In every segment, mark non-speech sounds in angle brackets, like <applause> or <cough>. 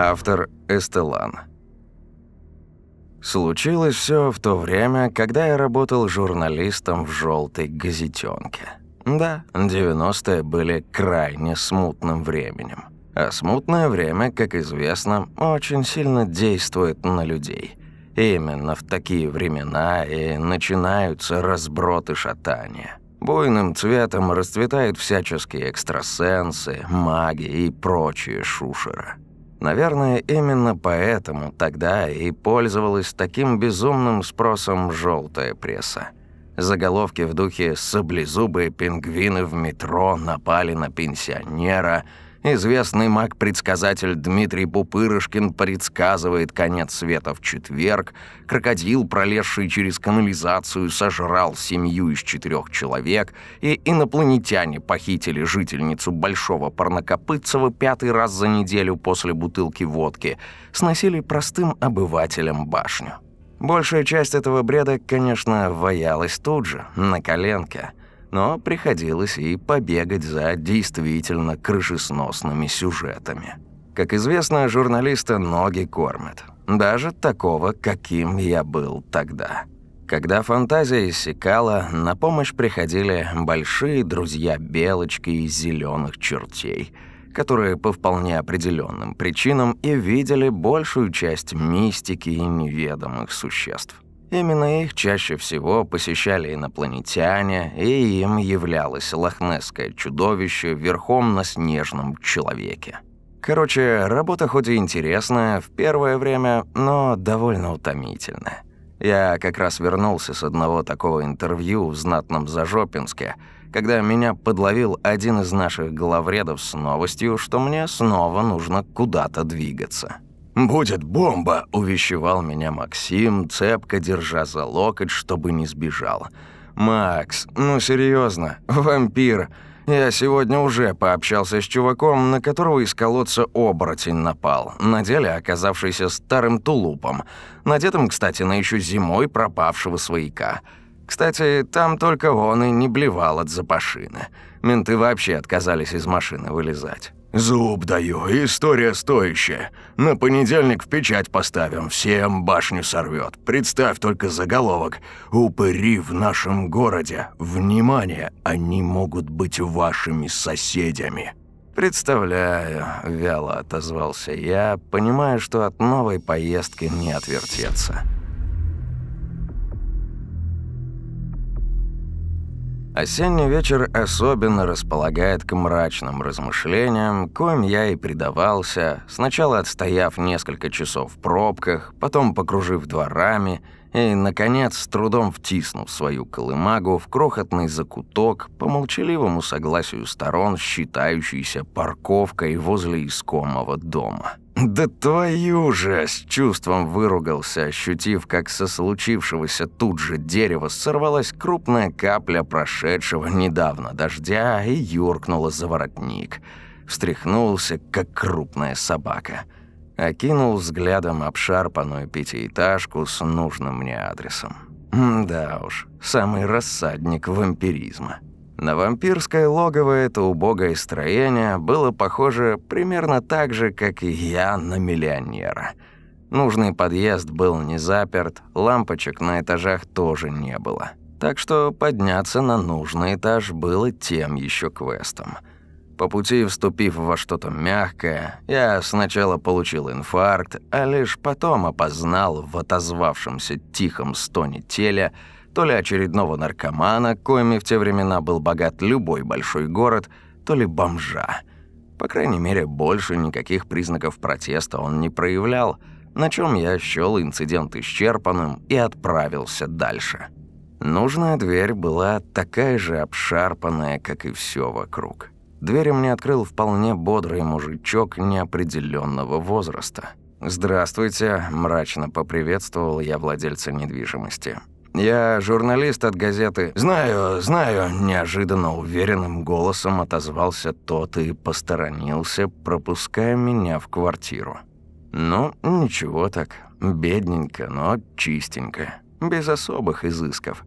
Автор Эстелан. Случилось все в то время, когда я работал журналистом в желтой газетенке. Да, 90-е были крайне смутным временем. А смутное время, как известно, очень сильно действует на людей. Именно в такие времена и начинаются разброты шатания. Буйным цветом расцветают всяческие экстрасенсы, маги и прочие шушера. Наверное, именно поэтому тогда и пользовалась таким безумным спросом желтая пресса. Заголовки в духе «Саблезубые пингвины в метро напали на пенсионера», Известный маг-предсказатель Дмитрий Пупырышкин предсказывает конец света в четверг. Крокодил, пролезший через канализацию, сожрал семью из четырех человек. И инопланетяне похитили жительницу Большого Парнокопытцева пятый раз за неделю после бутылки водки. Сносили простым обывателям башню. Большая часть этого бреда, конечно, ваялась тут же, на коленке но приходилось и побегать за действительно крышесносными сюжетами. Как известно, журналиста ноги кормят. Даже такого, каким я был тогда. Когда фантазия иссякала, на помощь приходили большие друзья-белочки из зеленых чертей, которые по вполне определенным причинам и видели большую часть мистики и неведомых существ. Именно их чаще всего посещали инопланетяне, и им являлось лохнесское чудовище верхом на снежном человеке. Короче, работа хоть и интересная в первое время, но довольно утомительная. Я как раз вернулся с одного такого интервью в знатном Зажопинске, когда меня подловил один из наших главредов с новостью, что мне снова нужно куда-то двигаться. «Будет бомба!» – увещевал меня Максим, цепко держа за локоть, чтобы не сбежал. «Макс, ну серьезно, вампир. Я сегодня уже пообщался с чуваком, на которого из колодца оборотень напал, на деле оказавшийся старым тулупом, надетым, кстати, на еще зимой пропавшего свояка. Кстати, там только он и не блевал от запашины. Менты вообще отказались из машины вылезать». «Зуб даю, история стоящая. На понедельник в печать поставим, всем башню сорвет. Представь только заголовок. Упыри в нашем городе. Внимание, они могут быть вашими соседями». «Представляю», — вяло отозвался я, понимая, что от новой поездки не отвертеться. Осенний вечер особенно располагает к мрачным размышлениям, коим я и предавался, сначала отстояв несколько часов в пробках, потом покружив дворами и, наконец, с трудом втиснув свою колымагу в крохотный закуток по молчаливому согласию сторон, считающийся парковкой возле искомого дома. «Да твою же!» – с чувством выругался, ощутив, как со случившегося тут же дерева сорвалась крупная капля прошедшего недавно дождя и юркнула за воротник. Встряхнулся, как крупная собака. Окинул взглядом обшарпанную пятиэтажку с нужным мне адресом. Да уж, самый рассадник вампиризма. На вампирское логово это убогое строение было похоже примерно так же, как и я на миллионера. Нужный подъезд был не заперт, лампочек на этажах тоже не было. Так что подняться на нужный этаж было тем еще квестом. По пути, вступив во что-то мягкое, я сначала получил инфаркт, а лишь потом опознал в отозвавшемся тихом стоне теле то ли очередного наркомана, коими в те времена был богат любой большой город, то ли бомжа. По крайней мере, больше никаких признаков протеста он не проявлял, на чем я счёл инцидент исчерпанным и отправился дальше. Нужная дверь была такая же обшарпанная, как и все вокруг. Дверь мне открыл вполне бодрый мужичок неопределенного возраста. «Здравствуйте», – мрачно поприветствовал я владельца недвижимости. «Я журналист от газеты». «Знаю, знаю», – неожиданно уверенным голосом отозвался тот и посторонился, пропуская меня в квартиру. «Ну, ничего так. Бедненько, но чистенько. Без особых изысков».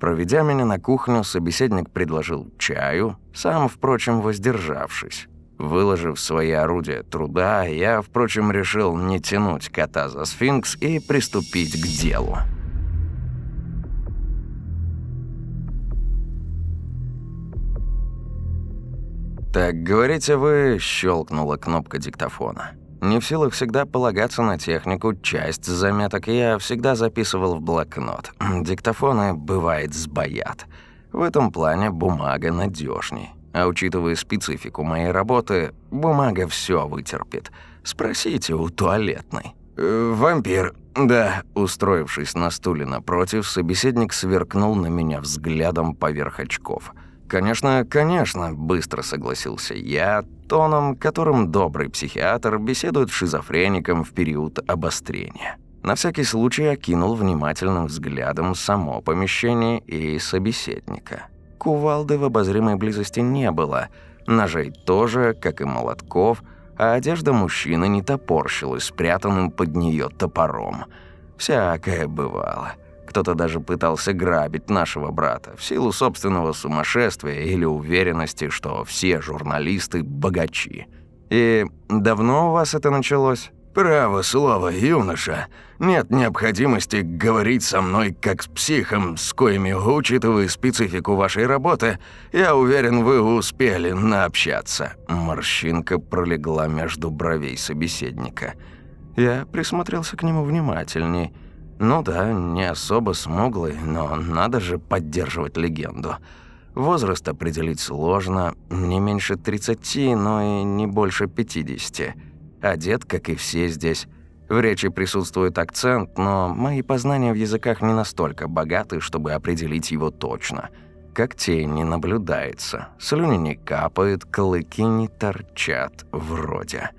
Проведя меня на кухню, собеседник предложил чаю, сам, впрочем, воздержавшись. Выложив свои орудия труда, я, впрочем, решил не тянуть кота за сфинкс и приступить к делу. «Так, говорите вы», — щелкнула кнопка диктофона. Не в силах всегда полагаться на технику, часть заметок я всегда записывал в блокнот. Диктофоны, бывает, сбоят. В этом плане бумага надежней. А учитывая специфику моей работы, бумага все вытерпит. Спросите у туалетной. «Э, «Вампир, да». Устроившись на стуле напротив, собеседник сверкнул на меня взглядом поверх очков. «Конечно, конечно», – быстро согласился я, тоном, которым добрый психиатр беседует с шизофреником в период обострения. На всякий случай окинул внимательным взглядом само помещение и собеседника. Кувалды в обозримой близости не было, ножей тоже, как и молотков, а одежда мужчины не топорщилась спрятанным под нее топором. Всякое бывало. Кто-то даже пытался грабить нашего брата в силу собственного сумасшествия или уверенности, что все журналисты – богачи. И давно у вас это началось? «Право слово, юноша. Нет необходимости говорить со мной как с психом, с коими, учитывая специфику вашей работы, я уверен, вы успели наобщаться». Морщинка пролегла между бровей собеседника. Я присмотрелся к нему внимательней. Ну да, не особо смуглый, но надо же поддерживать легенду. Возраст определить сложно, не меньше 30, но и не больше 50 одет, как и все здесь. В речи присутствует акцент, но мои познания в языках не настолько богаты, чтобы определить его точно. Когтей не наблюдается, слюни не капают, клыки не торчат, вроде.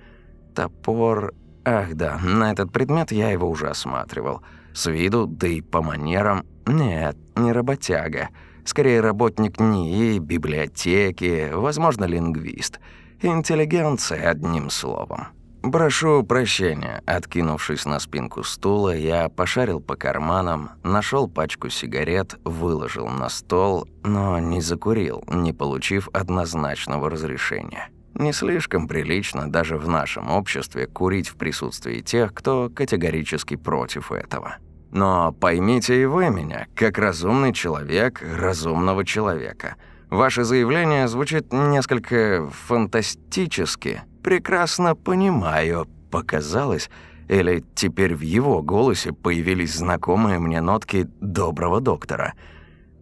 Топор... Ах да, на этот предмет я его уже осматривал. С виду, да и по манерам... Нет, не работяга. Скорее, работник НИИ, библиотеки, возможно, лингвист. Интеллигенция, одним словом. «Прошу прощения». Откинувшись на спинку стула, я пошарил по карманам, нашел пачку сигарет, выложил на стол, но не закурил, не получив однозначного разрешения. Не слишком прилично даже в нашем обществе курить в присутствии тех, кто категорически против этого. Но поймите и вы меня, как разумный человек разумного человека. Ваше заявление звучит несколько фантастически – прекрасно понимаю», — показалось, или теперь в его голосе появились знакомые мне нотки доброго доктора.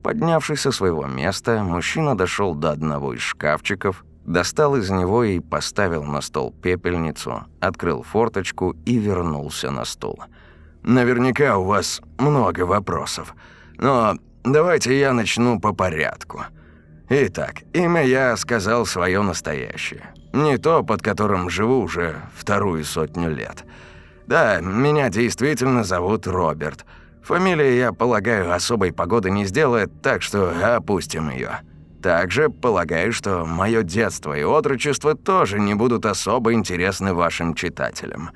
Поднявшись со своего места, мужчина дошел до одного из шкафчиков, достал из него и поставил на стол пепельницу, открыл форточку и вернулся на стул. «Наверняка у вас много вопросов, но давайте я начну по порядку. Итак, имя я сказал свое настоящее. Не то, под которым живу уже вторую сотню лет. Да, меня действительно зовут Роберт. Фамилия, я полагаю, особой погоды не сделает, так что опустим ее. Также полагаю, что мое детство и отрочество тоже не будут особо интересны вашим читателям.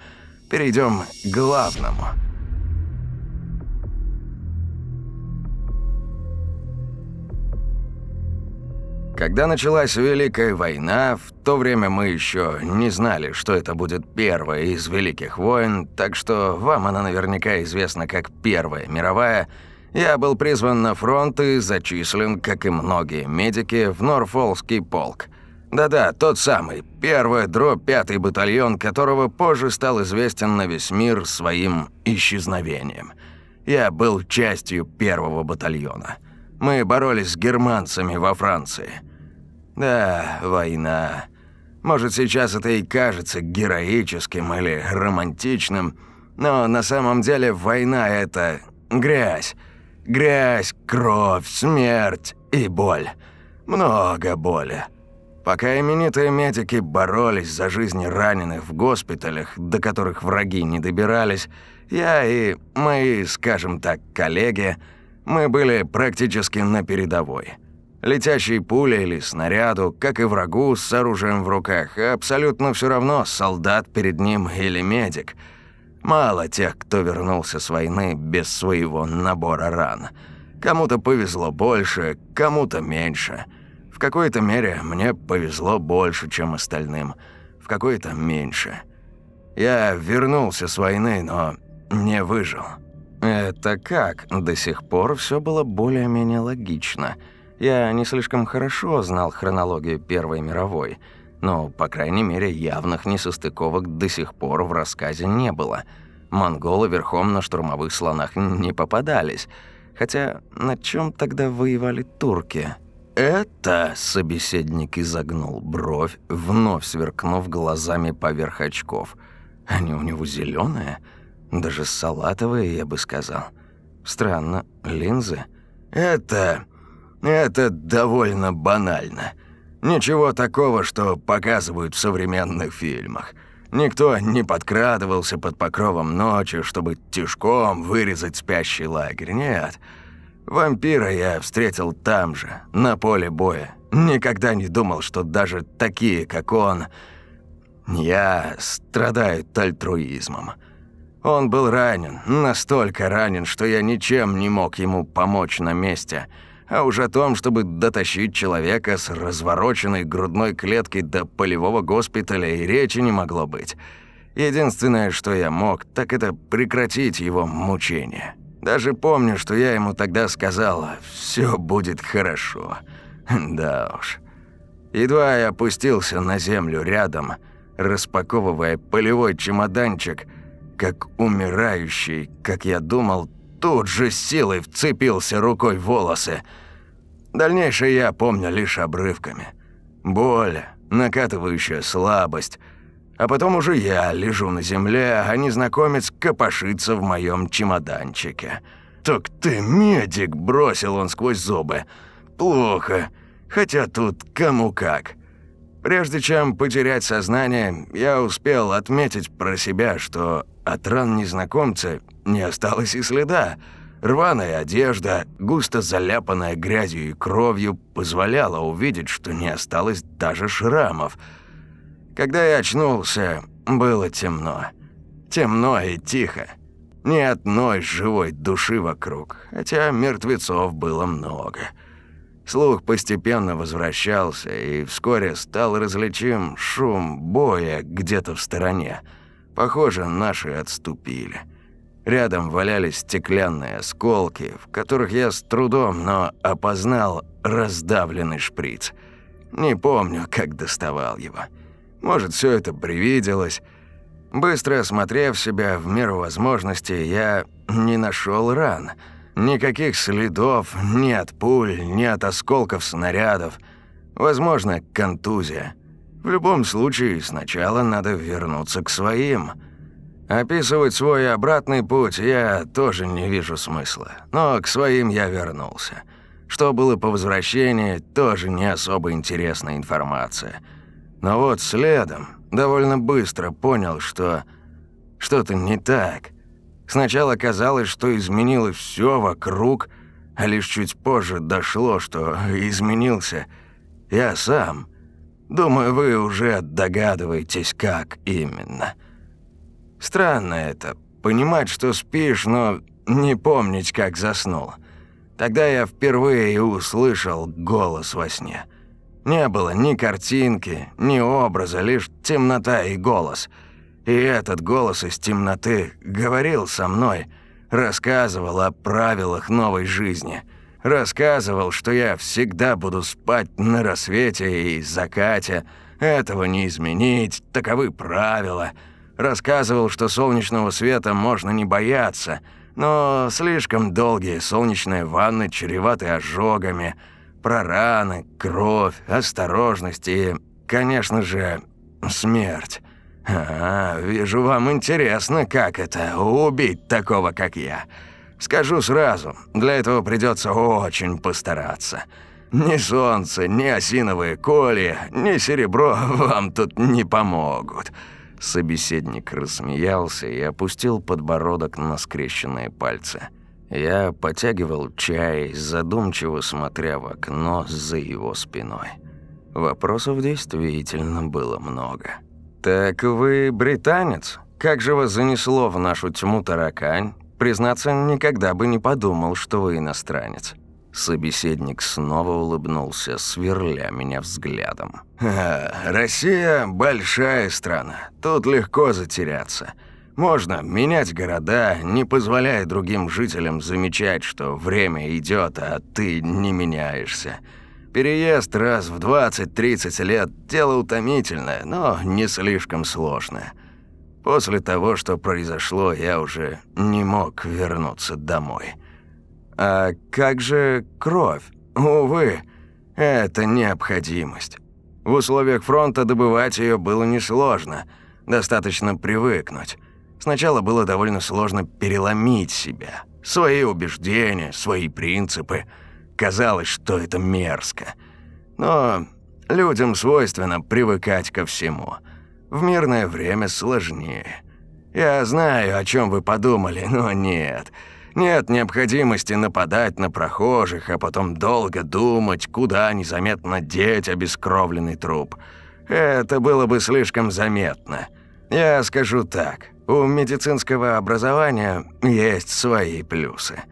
Перейдем к главному – Когда началась Великая война, в то время мы еще не знали, что это будет первая из Великих войн, так что вам она наверняка известна как Первая мировая. Я был призван на фронт и зачислен, как и многие медики, в Норфолкский полк. Да-да, тот самый, первый дробь пятый батальон, которого позже стал известен на весь мир своим исчезновением. Я был частью первого батальона. Мы боролись с германцами во Франции – да, война. Может, сейчас это и кажется героическим или романтичным, но на самом деле война — это грязь. Грязь, кровь, смерть и боль. Много боли. Пока именитые медики боролись за жизни раненых в госпиталях, до которых враги не добирались, я и мои, скажем так, коллеги, мы были практически на передовой – Летящей пулей или снаряду, как и врагу с оружием в руках, абсолютно все равно, солдат перед ним или медик. Мало тех, кто вернулся с войны без своего набора ран. Кому-то повезло больше, кому-то меньше. В какой-то мере мне повезло больше, чем остальным, в какой-то меньше. Я вернулся с войны, но не выжил. Это как? До сих пор все было более-менее логично. Я не слишком хорошо знал хронологию Первой мировой, но, по крайней мере, явных несостыковок до сих пор в рассказе не было. Монголы верхом на штурмовых слонах не попадались. Хотя на чем тогда воевали турки? «Это...» – собеседник изогнул бровь, вновь сверкнув глазами поверх очков. «Они у него зеленые, даже салатовые, я бы сказал. Странно, линзы?» «Это... это довольно банально. Ничего такого, что показывают в современных фильмах. Никто не подкрадывался под покровом ночи, чтобы тишком вырезать спящий лагерь. Нет». Вампира я встретил там же, на поле боя. Никогда не думал, что даже такие, как он, я, страдают альтруизмом. Он был ранен, настолько ранен, что я ничем не мог ему помочь на месте. А уж о том, чтобы дотащить человека с развороченной грудной клеткой до полевого госпиталя и речи не могло быть. Единственное, что я мог, так это прекратить его мучения. Даже помню, что я ему тогда сказала, все будет хорошо. <laughs> Да уж. Едва я опустился на землю рядом, распаковывая полевой чемоданчик, как умирающий, как я думал, тут же силой вцепился рукой в волосы. Дальнейшее я помню лишь обрывками. Боль, накатывающая слабость – а потом уже я лежу на земле, а незнакомец копошится в моем чемоданчике. «Так ты медик!» – бросил он сквозь зубы. «Плохо. Хотя тут кому как». Прежде чем потерять сознание, я успел отметить про себя, что от ран незнакомца не осталось и следа. Рваная одежда, густо заляпанная грязью и кровью, позволяла увидеть, что не осталось даже шрамов – когда я очнулся, было темно. Темно и тихо. Ни одной живой души вокруг, хотя мертвецов было много. Слух постепенно возвращался, и вскоре стал различим шум боя где-то в стороне. Похоже, наши отступили. Рядом валялись стеклянные осколки, в которых я с трудом, но опознал раздавленный шприц. Не помню, как доставал его. Может, все это привиделось. Быстро осмотрев себя в меру возможности, я не нашел ран. Никаких следов ни от пуль, ни от осколков снарядов. Возможно, контузия. В любом случае, сначала надо вернуться к своим. Описывать свой обратный путь я тоже не вижу смысла. Но к своим я вернулся. Что было по возвращении, тоже не особо интересная информация – но вот следом довольно быстро понял, что что-то не так. Сначала казалось, что изменилось все вокруг, а лишь чуть позже дошло, что изменился я сам. Думаю, вы уже догадываетесь, как именно. Странно это, понимать, что спишь, но не помнить, как заснул. Тогда я впервые услышал голос во сне – не было ни картинки, ни образа, лишь темнота и голос. И этот голос из темноты говорил со мной, рассказывал о правилах новой жизни. Рассказывал, что я всегда буду спать на рассвете и закате. Этого не изменить, таковы правила. Рассказывал, что солнечного света можно не бояться, но слишком долгие солнечные ванны чреваты ожогами – про раны, кровь, осторожность и, конечно же, смерть. А, вижу, вам интересно, как это – убить такого, как я. Скажу сразу, для этого придется очень постараться. Ни солнце, ни осиновые коли, ни серебро <laughs> вам тут не помогут». Собеседник рассмеялся и опустил подбородок на скрещенные пальцы. Я потягивал чай, задумчиво смотря в окно за его спиной. Вопросов действительно было много. «Так вы британец? Как же вас занесло в нашу тьму таракань? Признаться, никогда бы не подумал, что вы иностранец». Собеседник снова улыбнулся, сверля меня взглядом. «А, «Россия – большая страна. Тут легко затеряться. Можно менять города, не позволяя другим жителям замечать, что время идет, а ты не меняешься. Переезд раз в 20-30 лет – дело утомительное, но не слишком сложное. После того, что произошло, я уже не мог вернуться домой». А как же кровь? Увы, это необходимость. В условиях фронта добывать ее было несложно, достаточно привыкнуть. Сначала было довольно сложно переломить себя, свои убеждения, свои принципы. Казалось, что это мерзко. Но людям свойственно привыкать ко всему. В мирное время сложнее. Я знаю, о чем вы подумали, но нет – нет необходимости нападать на прохожих, а потом долго думать, куда незаметно деть обескровленный труп. Это было бы слишком заметно. Я скажу так, у медицинского образования есть свои плюсы.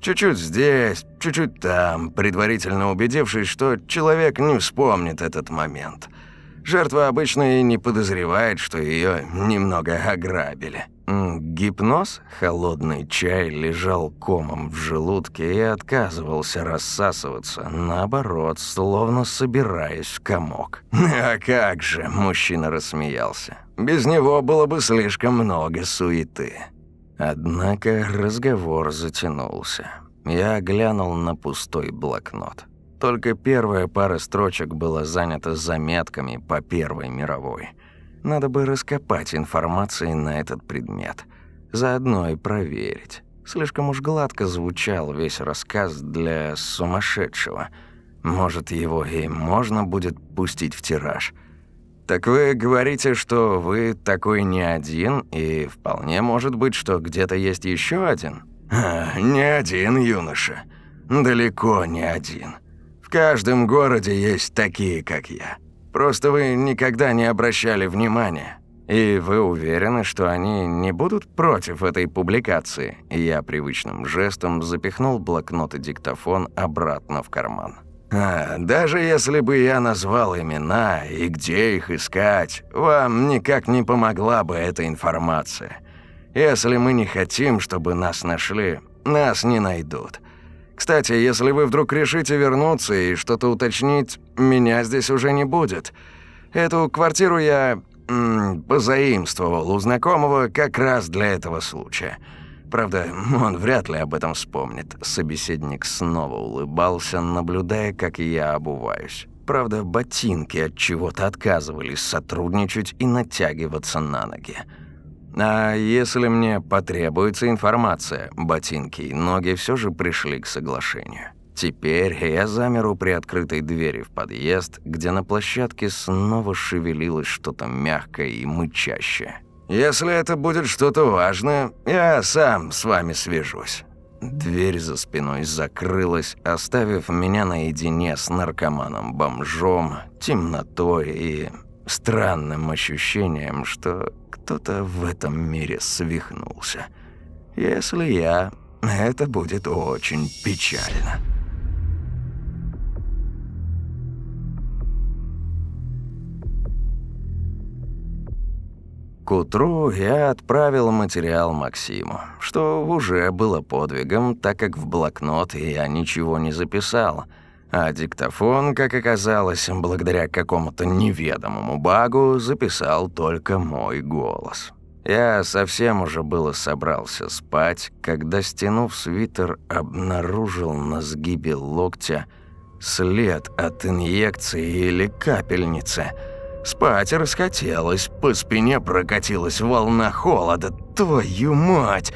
Чуть-чуть здесь, чуть-чуть там, предварительно убедившись, что человек не вспомнит этот момент. Жертва обычно и не подозревает, что ее немного ограбили. Гипноз, холодный чай лежал комом в желудке и отказывался рассасываться, наоборот, словно собираясь в комок. <laughs> «А как же!» – мужчина рассмеялся. «Без него было бы слишком много суеты». Однако разговор затянулся. Я глянул на пустой блокнот. Только первая пара строчек была занята заметками по Первой мировой – надо бы раскопать информации на этот предмет. Заодно и проверить. Слишком уж гладко звучал весь рассказ для сумасшедшего. Может, его и можно будет пустить в тираж. Так вы говорите, что вы такой не один, и вполне может быть, что где-то есть еще один? А, не один, юноша. Далеко не один. В каждом городе есть такие, как я. Просто вы никогда не обращали внимания. И вы уверены, что они не будут против этой публикации? Я привычным жестом запихнул блокнот и диктофон обратно в карман. А, даже если бы я назвал имена и где их искать, вам никак не помогла бы эта информация. Если мы не хотим, чтобы нас нашли, нас не найдут. Кстати, если вы вдруг решите вернуться и что-то уточнить, меня здесь уже не будет. Эту квартиру я м, позаимствовал у знакомого как раз для этого случая. Правда, он вряд ли об этом вспомнит. Собеседник снова улыбался, наблюдая, как я обуваюсь. Правда, ботинки от чего-то отказывались сотрудничать и натягиваться на ноги. А если мне потребуется информация, ботинки и ноги все же пришли к соглашению. Теперь я замер у приоткрытой двери в подъезд, где на площадке снова шевелилось что-то мягкое и мычащее. «Если это будет что-то важное, я сам с вами свяжусь». Дверь за спиной закрылась, оставив меня наедине с наркоманом-бомжом, темнотой и странным ощущением, что кто-то в этом мире свихнулся. Если я, это будет очень печально. К утру я отправил материал Максиму, что уже было подвигом, так как в блокнот я ничего не записал – а диктофон, как оказалось, благодаря какому-то неведомому багу, записал только мой голос. Я совсем уже было собрался спать, когда, стянув свитер, обнаружил на сгибе локтя след от инъекции или капельницы. Спать расхотелось, по спине прокатилась волна холода. Твою мать!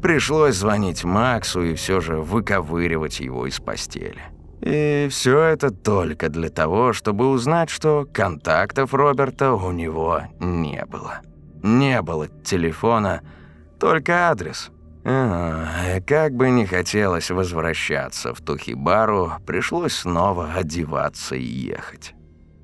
Пришлось звонить Максу и все же выковыривать его из постели. И все это только для того, чтобы узнать, что контактов Роберта у него не было. Не было телефона, только адрес. А, как бы не хотелось возвращаться в ту хибару, пришлось снова одеваться и ехать.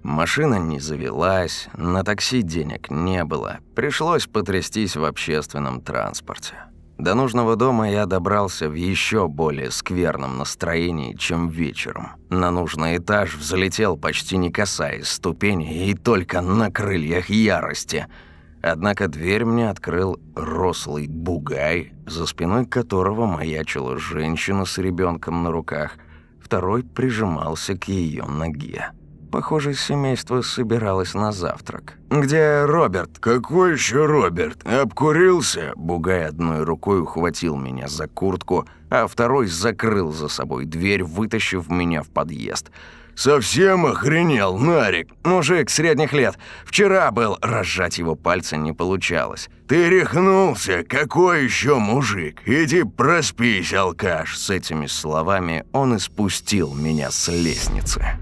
Машина не завелась, на такси денег не было, пришлось потрястись в общественном транспорте. До нужного дома я добрался в еще более скверном настроении, чем вечером. На нужный этаж взлетел, почти не касаясь ступеней, и только на крыльях ярости. Однако дверь мне открыл рослый бугай, за спиной которого маячила женщина с ребенком на руках. Второй прижимался к ее ноге. Похоже, семейство собиралось на завтрак. «Где Роберт?» «Какой еще Роберт? Обкурился?» Бугай одной рукой ухватил меня за куртку, а второй закрыл за собой дверь, вытащив меня в подъезд. «Совсем охренел, Нарик!» «Мужик средних лет. Вчера был...» Разжать его пальцы не получалось. «Ты рехнулся? Какой еще мужик? Иди проспись, алкаш!» С этими словами он испустил меня с лестницы.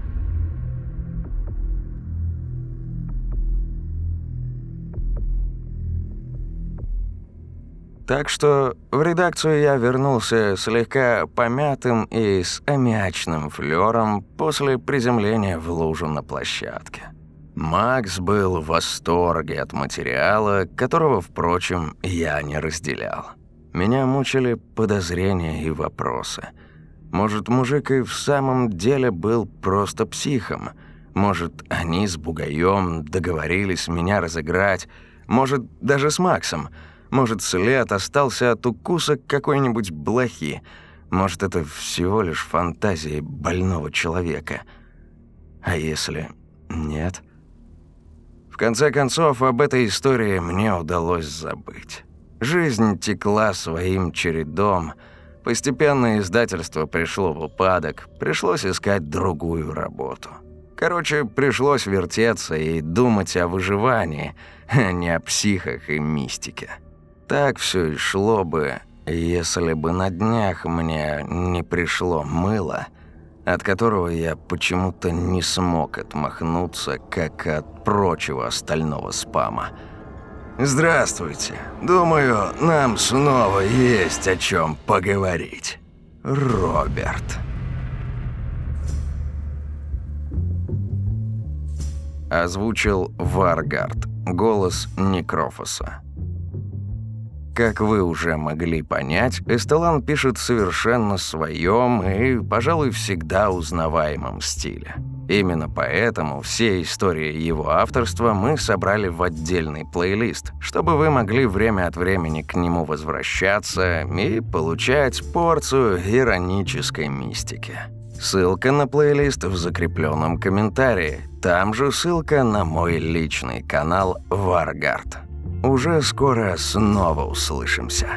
Так что в редакцию я вернулся слегка помятым и с аммиачным флёром после приземления в лужу на площадке. Макс был в восторге от материала, которого, впрочем, я не разделял. Меня мучили подозрения и вопросы. Может, мужик и в самом деле был просто психом? Может, они с Бугаем договорились меня разыграть? Может, даже с Максом – может, след остался от укуса какой-нибудь блохи. Может, это всего лишь фантазии больного человека. А если нет? В конце концов, об этой истории мне удалось забыть. Жизнь текла своим чередом. Постепенно издательство пришло в упадок, пришлось искать другую работу. Короче, пришлось вертеться и думать о выживании, а не о психах и мистике. Так все и шло бы, если бы на днях мне не пришло мыло, от которого я почему-то не смог отмахнуться, как от прочего остального спама. «Здравствуйте. Думаю, нам снова есть о чем поговорить. Роберт». Озвучил Варгард, голос Некрофоса. Как вы уже могли понять, Эстелан пишет совершенно своем и, пожалуй, всегда узнаваемом стиле. Именно поэтому все истории его авторства мы собрали в отдельный плейлист, чтобы вы могли время от времени к нему возвращаться и получать порцию иронической мистики. Ссылка на плейлист в закрепленном комментарии. Там же ссылка на мой личный канал Варгард. Уже скоро снова услышимся.